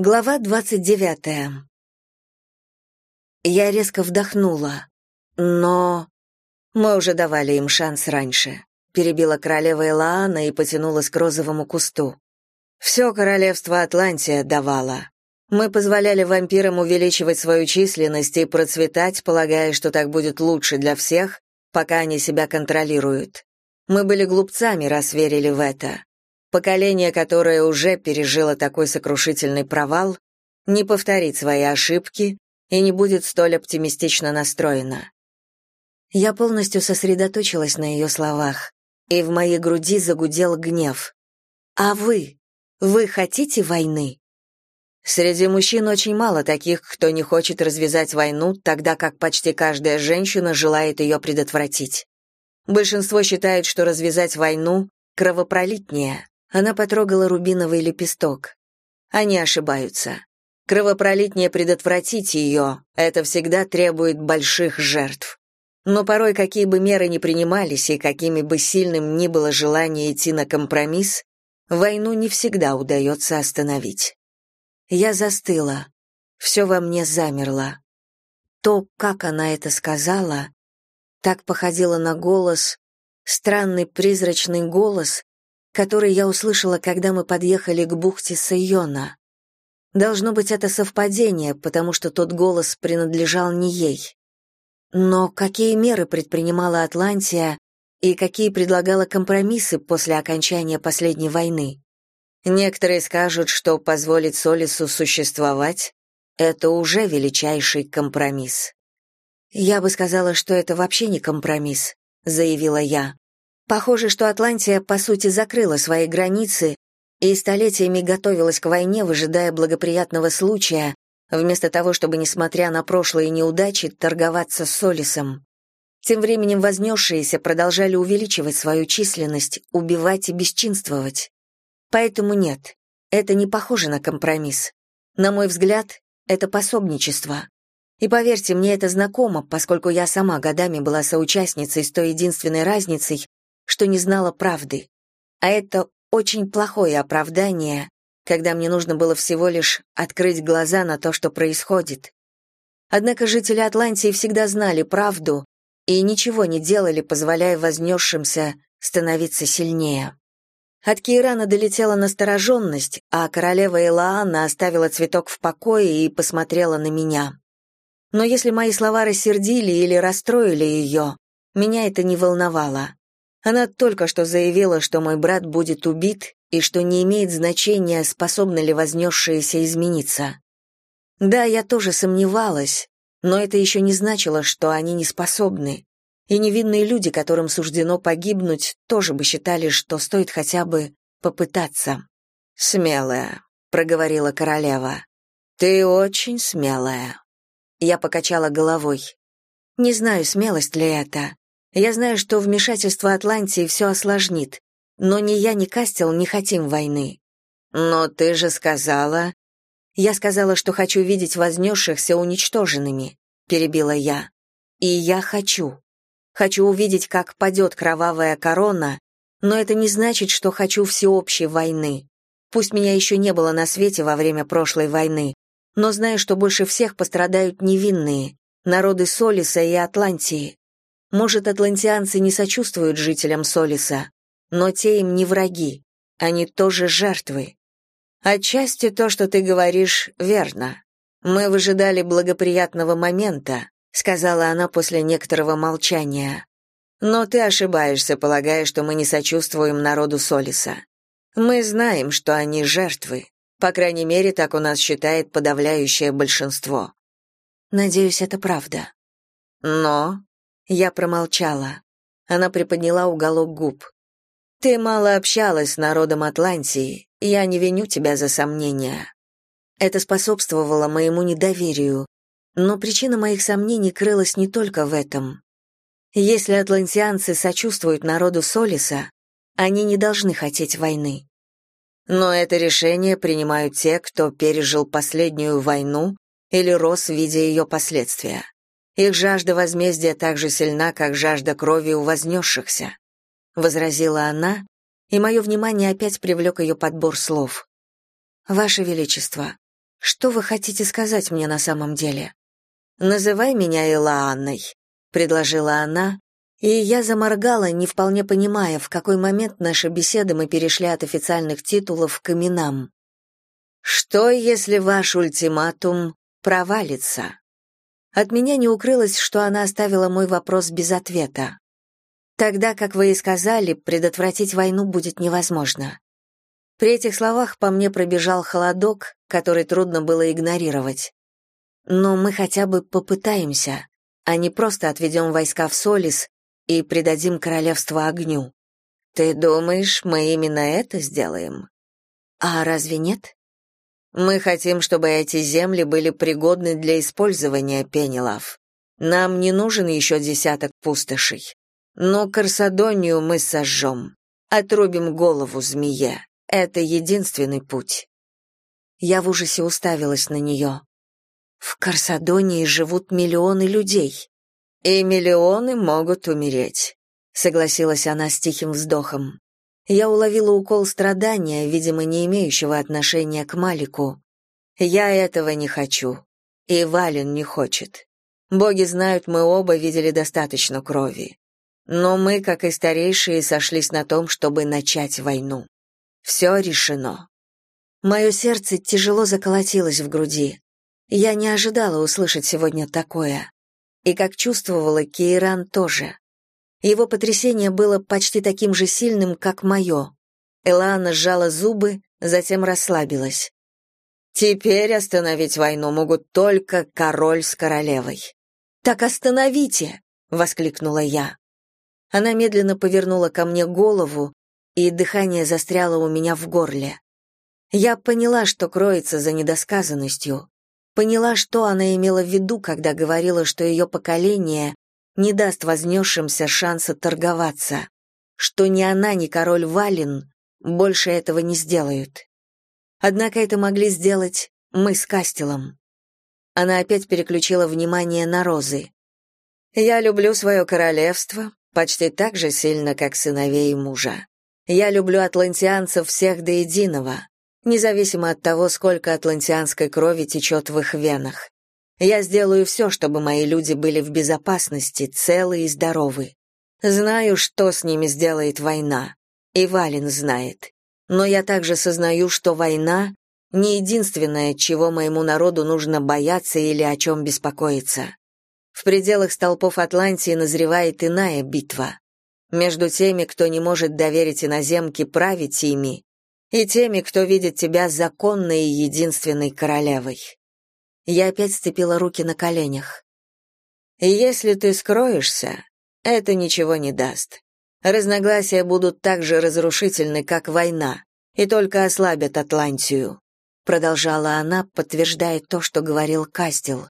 Глава двадцать девятая. Я резко вдохнула. Но... Мы уже давали им шанс раньше. Перебила королева Элаана и потянулась к розовому кусту. Все королевство Атлантия давало. Мы позволяли вампирам увеличивать свою численность и процветать, полагая, что так будет лучше для всех, пока они себя контролируют. Мы были глупцами, раз верили в это. Поколение, которое уже пережило такой сокрушительный провал, не повторит свои ошибки и не будет столь оптимистично настроено. Я полностью сосредоточилась на ее словах, и в моей груди загудел гнев. «А вы? Вы хотите войны?» Среди мужчин очень мало таких, кто не хочет развязать войну, тогда как почти каждая женщина желает ее предотвратить. Большинство считает, что развязать войну кровопролитнее. Она потрогала рубиновый лепесток. Они ошибаются. Кровопролитнее предотвратить ее — это всегда требует больших жертв. Но порой, какие бы меры ни принимались и какими бы сильным ни было желание идти на компромисс, войну не всегда удается остановить. Я застыла. Все во мне замерло. То, как она это сказала, так походило на голос, странный призрачный голос, который я услышала, когда мы подъехали к бухте Сайона. Должно быть, это совпадение, потому что тот голос принадлежал не ей. Но какие меры предпринимала Атлантия и какие предлагала компромиссы после окончания последней войны? Некоторые скажут, что позволить Солису существовать — это уже величайший компромисс. «Я бы сказала, что это вообще не компромисс», — заявила я. Похоже, что Атлантия, по сути, закрыла свои границы и столетиями готовилась к войне, выжидая благоприятного случая, вместо того, чтобы, несмотря на прошлые неудачи, торговаться с Солисом. Тем временем вознесшиеся продолжали увеличивать свою численность, убивать и бесчинствовать. Поэтому нет, это не похоже на компромисс. На мой взгляд, это пособничество. И поверьте, мне это знакомо, поскольку я сама годами была соучастницей с той единственной разницей, что не знала правды. А это очень плохое оправдание, когда мне нужно было всего лишь открыть глаза на то, что происходит. Однако жители Атлантии всегда знали правду и ничего не делали, позволяя вознесшимся становиться сильнее. От Кейрана долетела настороженность, а королева Элаана оставила цветок в покое и посмотрела на меня. Но если мои слова рассердили или расстроили ее, меня это не волновало. Она только что заявила, что мой брат будет убит и что не имеет значения, способны ли вознесшиеся измениться. Да, я тоже сомневалась, но это еще не значило, что они не способны. И невинные люди, которым суждено погибнуть, тоже бы считали, что стоит хотя бы попытаться. «Смелая», — проговорила королева. «Ты очень смелая». Я покачала головой. Не знаю, смелость ли это. Я знаю, что вмешательство Атлантии все осложнит, но ни я, ни Кастел не хотим войны. Но ты же сказала... Я сказала, что хочу видеть вознесшихся уничтоженными, перебила я. И я хочу. Хочу увидеть, как падет кровавая корона, но это не значит, что хочу всеобщей войны. Пусть меня еще не было на свете во время прошлой войны, но знаю, что больше всех пострадают невинные, народы Солиса и Атлантии. Может, атлантианцы не сочувствуют жителям Солиса, но те им не враги, они тоже жертвы. Отчасти то, что ты говоришь, верно. Мы выжидали благоприятного момента, сказала она после некоторого молчания. Но ты ошибаешься, полагая, что мы не сочувствуем народу Солиса. Мы знаем, что они жертвы. По крайней мере, так у нас считает подавляющее большинство. Надеюсь, это правда. Но я промолчала. Она приподняла уголок губ. Ты мало общалась с народом Атлантии, я не виню тебя за сомнения. Это способствовало моему недоверию, но причина моих сомнений крылась не только в этом. Если атлантианцы сочувствуют народу Солиса, они не должны хотеть войны. Но это решение принимают те, кто пережил последнюю войну или рос, видя ее последствия. Их жажда возмездия так же сильна, как жажда крови у вознесшихся», — возразила она, и мое внимание опять привлек ее подбор слов. «Ваше Величество, Что вы хотите сказать мне на самом деле? Называй меня Илаанной, предложила она, и я заморгала, не вполне понимая, в какой момент наши беседы мы перешли от официальных титулов к именам. Что, если ваш ультиматум провалится? От меня не укрылось, что она оставила мой вопрос без ответа. Тогда, как вы и сказали, предотвратить войну будет невозможно. При этих словах по мне пробежал холодок, который трудно было игнорировать. Но мы хотя бы попытаемся, а не просто отведем войска в Солис и придадим королевство огню. Ты думаешь, мы именно это сделаем? А разве нет? Мы хотим, чтобы эти земли были пригодны для использования пенелов. Нам не нужен еще десяток пустошей. Но Корсадонию мы сожжем. Отрубим голову змее. Это единственный путь. Я в ужасе уставилась на нее. В Корсадонии живут миллионы людей. И миллионы могут умереть, согласилась она с тихим вздохом. Я уловила укол страдания, видимо, не имеющего отношения к Малику. Я этого не хочу. И Вален не хочет. Боги знают, мы оба видели достаточно крови. Но мы, как и старейшие, сошлись на том, чтобы начать войну. Все решено. Мое сердце тяжело заколотилось в груди. Я не ожидала услышать сегодня такое. И как чувствовала, Кейран тоже. Его потрясение было почти таким же сильным, как мое. Элана сжала зубы, затем расслабилась. «Теперь остановить войну могут только король с королевой». «Так остановите!» — воскликнула я. Она медленно повернула ко мне голову, и дыхание застряло у меня в горле. Я поняла, что кроется за недосказанностью. Поняла, что она имела в виду, когда говорила, что ее поколение не даст вознесшимся шанса торговаться, что ни она, ни король Валин больше этого не сделают. Однако это могли сделать мы с Кастелом. Она опять переключила внимание на розы. «Я люблю свое королевство почти так же сильно, как сыновей мужа. Я люблю атлантианцев всех до единого, независимо от того, сколько атлантианской крови течет в их венах. Я сделаю все, чтобы мои люди были в безопасности, целы и здоровы. Знаю, что с ними сделает война. И Вален знает. Но я также сознаю, что война — не единственное, чего моему народу нужно бояться или о чем беспокоиться. В пределах столпов Атлантии назревает иная битва. Между теми, кто не может доверить иноземке править ими, и теми, кто видит тебя законной и единственной королевой. Я опять сцепила руки на коленях. Если ты скроешься, это ничего не даст. Разногласия будут так же разрушительны, как война, и только ослабят Атлантию, продолжала она, подтверждая то, что говорил Кастел.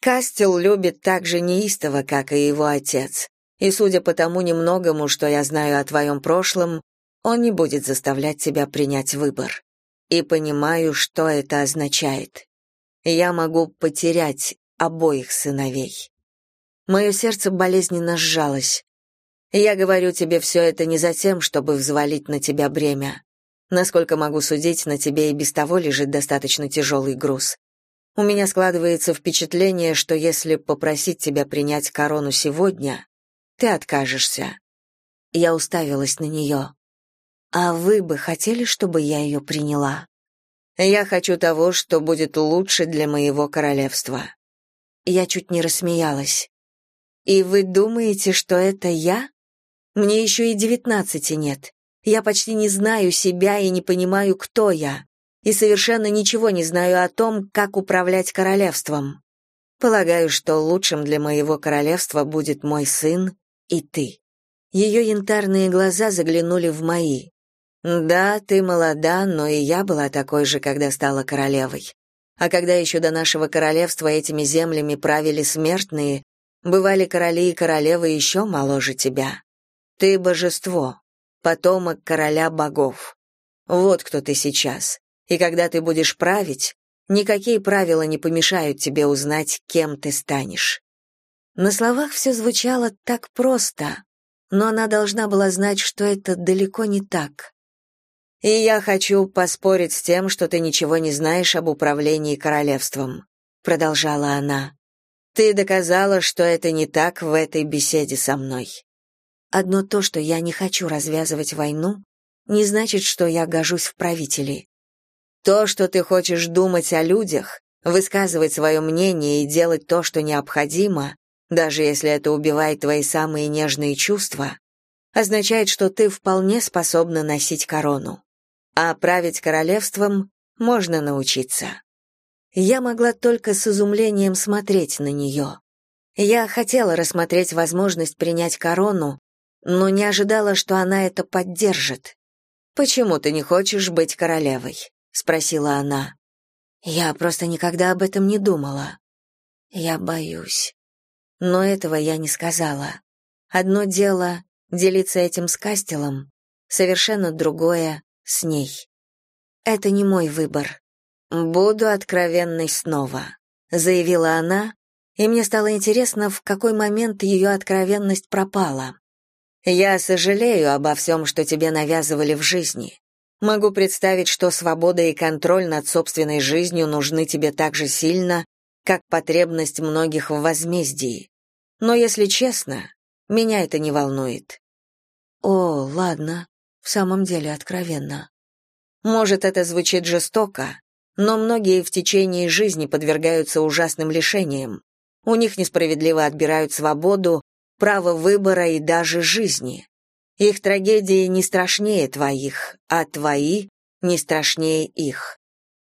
Кастел любит так же неистово, как и его отец. И судя по тому немногому, что я знаю о твоем прошлом, он не будет заставлять тебя принять выбор. И понимаю, что это означает я могу потерять обоих сыновей. Мое сердце болезненно сжалось. Я говорю тебе все это не за тем, чтобы взвалить на тебя бремя. Насколько могу судить, на тебе и без того лежит достаточно тяжелый груз. У меня складывается впечатление, что если попросить тебя принять корону сегодня, ты откажешься. Я уставилась на нее. А вы бы хотели, чтобы я ее приняла? Я хочу того, что будет лучше для моего королевства. Я чуть не рассмеялась. И вы думаете, что это я? Мне еще и девятнадцати нет. Я почти не знаю себя и не понимаю, кто я. И совершенно ничего не знаю о том, как управлять королевством. Полагаю, что лучшим для моего королевства будет мой сын и ты. Ее янтарные глаза заглянули в мои. Да, ты молода, но и я была такой же, когда стала королевой. А когда еще до нашего королевства этими землями правили смертные, бывали короли и королевы еще моложе тебя. Ты божество, потомок короля богов. Вот кто ты сейчас. И когда ты будешь править, никакие правила не помешают тебе узнать, кем ты станешь. На словах все звучало так просто, но она должна была знать, что это далеко не так. И я хочу поспорить с тем, что ты ничего не знаешь об управлении королевством, продолжала она. Ты доказала, что это не так в этой беседе со мной. Одно то, что я не хочу развязывать войну, не значит, что я гожусь в правители. То, что ты хочешь думать о людях, высказывать свое мнение и делать то, что необходимо, даже если это убивает твои самые нежные чувства, означает, что ты вполне способна носить корону. А править королевством можно научиться. Я могла только с изумлением смотреть на нее. Я хотела рассмотреть возможность принять корону, но не ожидала, что она это поддержит. «Почему ты не хочешь быть королевой?» — спросила она. «Я просто никогда об этом не думала. Я боюсь. Но этого я не сказала. Одно дело — делиться этим с Кастелом, совершенно другое — с ней. Это не мой выбор. «Буду откровенной снова», — заявила она, и мне стало интересно, в какой момент ее откровенность пропала. «Я сожалею обо всем, что тебе навязывали в жизни. Могу представить, что свобода и контроль над собственной жизнью нужны тебе так же сильно, как потребность многих в возмездии. Но, если честно, меня это не волнует». «О, ладно, в самом деле откровенно». Может, это звучит жестоко, но многие в течение жизни подвергаются ужасным лишениям. У них несправедливо отбирают свободу, право выбора и даже жизни. Их трагедии не страшнее твоих, а твои не страшнее их.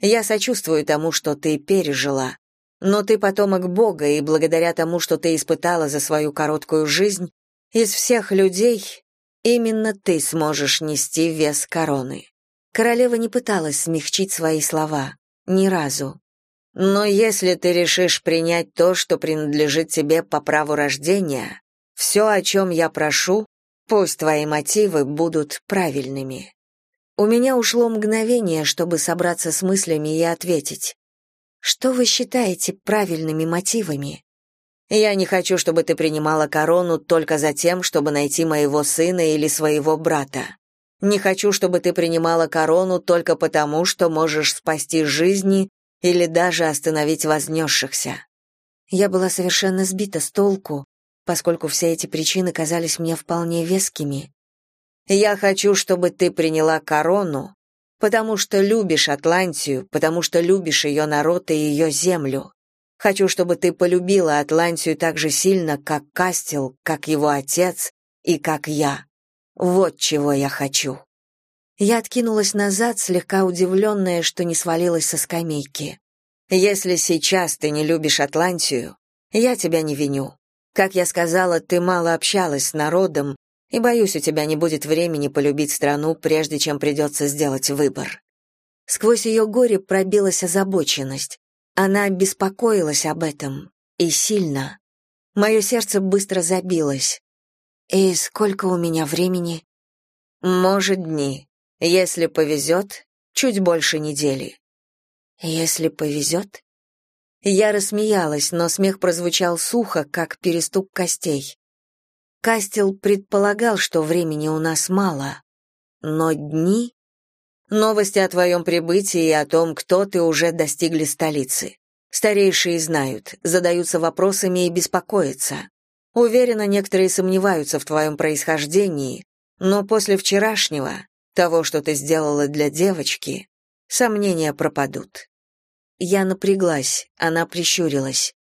Я сочувствую тому, что ты пережила, но ты потомок Бога, и благодаря тому, что ты испытала за свою короткую жизнь, из всех людей именно ты сможешь нести вес короны. Королева не пыталась смягчить свои слова. Ни разу. Но если ты решишь принять то, что принадлежит тебе по праву рождения, все, о чем я прошу, пусть твои мотивы будут правильными. У меня ушло мгновение, чтобы собраться с мыслями и ответить. Что вы считаете правильными мотивами? Я не хочу, чтобы ты принимала корону только за тем, чтобы найти моего сына или своего брата. Не хочу, чтобы ты принимала корону только потому, что можешь спасти жизни или даже остановить вознесшихся. Я была совершенно сбита с толку, поскольку все эти причины казались мне вполне вескими. Я хочу, чтобы ты приняла корону, потому что любишь Атлантию, потому что любишь ее народ и ее землю. Хочу, чтобы ты полюбила Атлантию так же сильно, как Кастел, как его отец и как я. Вот чего я хочу. Я откинулась назад, слегка удивленная, что не свалилась со скамейки. Если сейчас ты не любишь Атлантию, я тебя не виню. Как я сказала, ты мало общалась с народом, и боюсь, у тебя не будет времени полюбить страну, прежде чем придется сделать выбор. Сквозь ее горе пробилась озабоченность. Она беспокоилась об этом. И сильно. Мое сердце быстро забилось. «И сколько у меня времени?» «Может, дни. Если повезет, чуть больше недели». «Если повезет?» Я рассмеялась, но смех прозвучал сухо, как перестук костей. Кастел предполагал, что времени у нас мало. Но дни... Новости о твоем прибытии и о том, кто ты, уже достигли столицы. Старейшие знают, задаются вопросами и беспокоятся. Уверена, некоторые сомневаются в твоем происхождении, но после вчерашнего, того, что ты сделала для девочки, сомнения пропадут. Я напряглась, она прищурилась.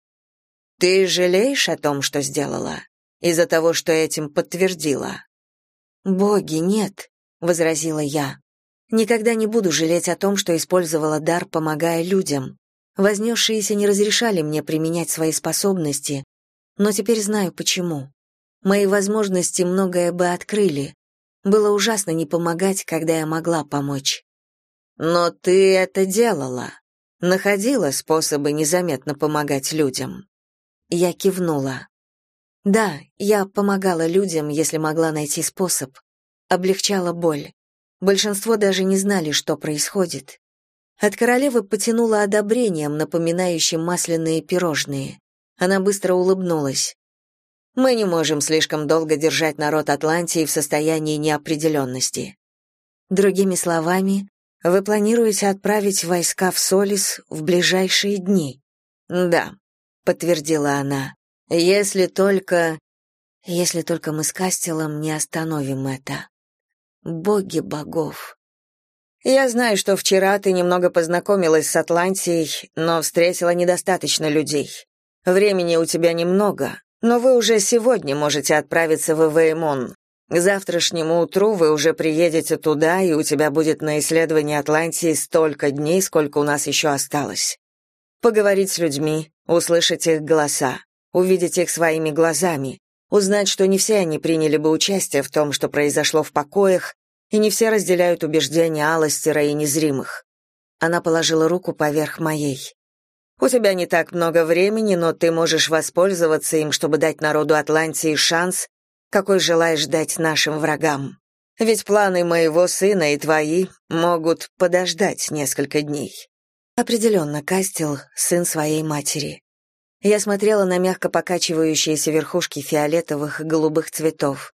Ты жалеешь о том, что сделала? Из-за того, что этим подтвердила? Боги, нет, возразила я. Никогда не буду жалеть о том, что использовала дар, помогая людям. Вознесшиеся не разрешали мне применять свои способности, но теперь знаю почему. Мои возможности многое бы открыли. Было ужасно не помогать, когда я могла помочь. Но ты это делала. Находила способы незаметно помогать людям. Я кивнула. Да, я помогала людям, если могла найти способ. Облегчала боль. Большинство даже не знали, что происходит. От королевы потянуло одобрением, напоминающим масляные пирожные. Она быстро улыбнулась. Мы не можем слишком долго держать народ Атлантии в состоянии неопределенности. Другими словами, вы планируете отправить войска в Солис в ближайшие дни? Да, подтвердила она. Если только если только мы с Кастелом не остановим это. Боги богов. Я знаю, что вчера ты немного познакомилась с Атлантией, но встретила недостаточно людей. Времени у тебя немного, но вы уже сегодня можете отправиться в Эвеймон. К завтрашнему утру вы уже приедете туда, и у тебя будет на исследование Атлантии столько дней, сколько у нас еще осталось. Поговорить с людьми, услышать их голоса, увидеть их своими глазами, узнать, что не все они приняли бы участие в том, что произошло в покоях, и не все разделяют убеждения Аластера и незримых. Она положила руку поверх моей. У тебя не так много времени, но ты можешь воспользоваться им, чтобы дать народу Атлантии шанс, какой желаешь дать нашим врагам. Ведь планы моего сына и твои могут подождать несколько дней. Определенно, Кастел — сын своей матери. Я смотрела на мягко покачивающиеся верхушки фиолетовых и голубых цветов.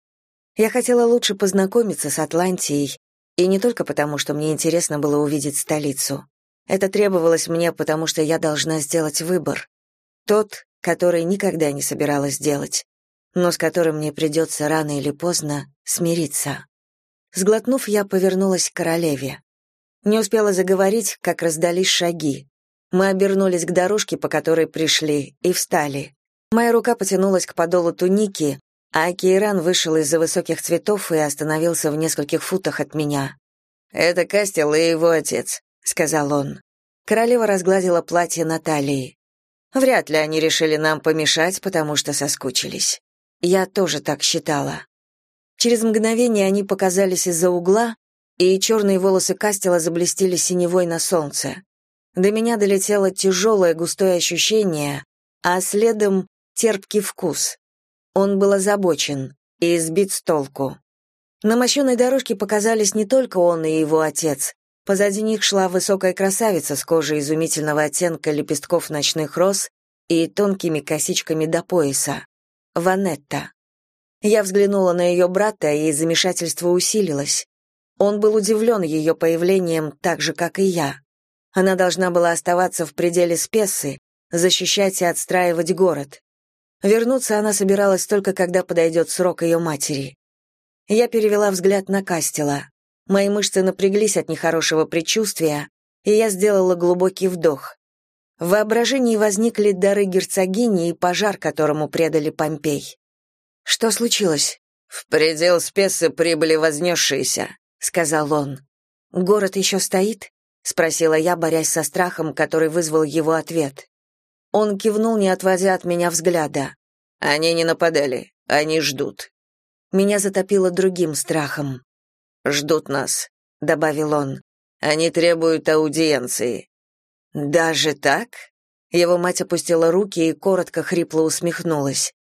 Я хотела лучше познакомиться с Атлантией, и не только потому, что мне интересно было увидеть столицу. Это требовалось мне, потому что я должна сделать выбор. Тот, который никогда не собиралась делать, но с которым мне придется рано или поздно смириться. Сглотнув, я повернулась к королеве. Не успела заговорить, как раздались шаги. Мы обернулись к дорожке, по которой пришли, и встали. Моя рука потянулась к подолу туники, а Кейран вышел из-за высоких цветов и остановился в нескольких футах от меня. «Это Кастел и его отец», — сказал он. Королева разгладила платье Натальи. «Вряд ли они решили нам помешать, потому что соскучились». Я тоже так считала. Через мгновение они показались из-за угла, и черные волосы Кастела заблестели синевой на солнце. До меня долетело тяжелое густое ощущение, а следом терпкий вкус. Он был озабочен и сбит с толку. На мощенной дорожке показались не только он и его отец. Позади них шла высокая красавица с кожей изумительного оттенка лепестков ночных роз и тонкими косичками до пояса. Ванетта. Я взглянула на ее брата, и замешательство усилилось. Он был удивлен ее появлением так же, как и я. Она должна была оставаться в пределе Спессы, защищать и отстраивать город. Вернуться она собиралась только когда подойдет срок ее матери. Я перевела взгляд на Кастела. Мои мышцы напряглись от нехорошего предчувствия, и я сделала глубокий вдох. В воображении возникли дары герцогини и пожар, которому предали Помпей. Что случилось? В предел Спессы прибыли вознесшиеся сказал он. Город еще стоит? Спросила я, борясь со страхом, который вызвал его ответ. Он кивнул, не отводя от меня взгляда. Они не нападали, они ждут. Меня затопило другим страхом. Ждут нас, добавил он. Они требуют аудиенции. Даже так? Его мать опустила руки и коротко хрипло усмехнулась.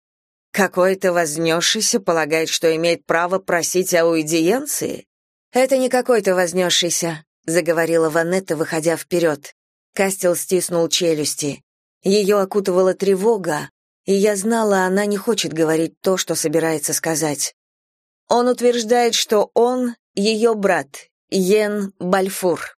Какой-то вознесшийся полагает, что имеет право просить аудиенции? «Это не какой-то вознесшийся», — заговорила Ванетта, выходя вперед. Кастел стиснул челюсти. Ее окутывала тревога, и я знала, она не хочет говорить то, что собирается сказать. Он утверждает, что он — ее брат, Йен Бальфур.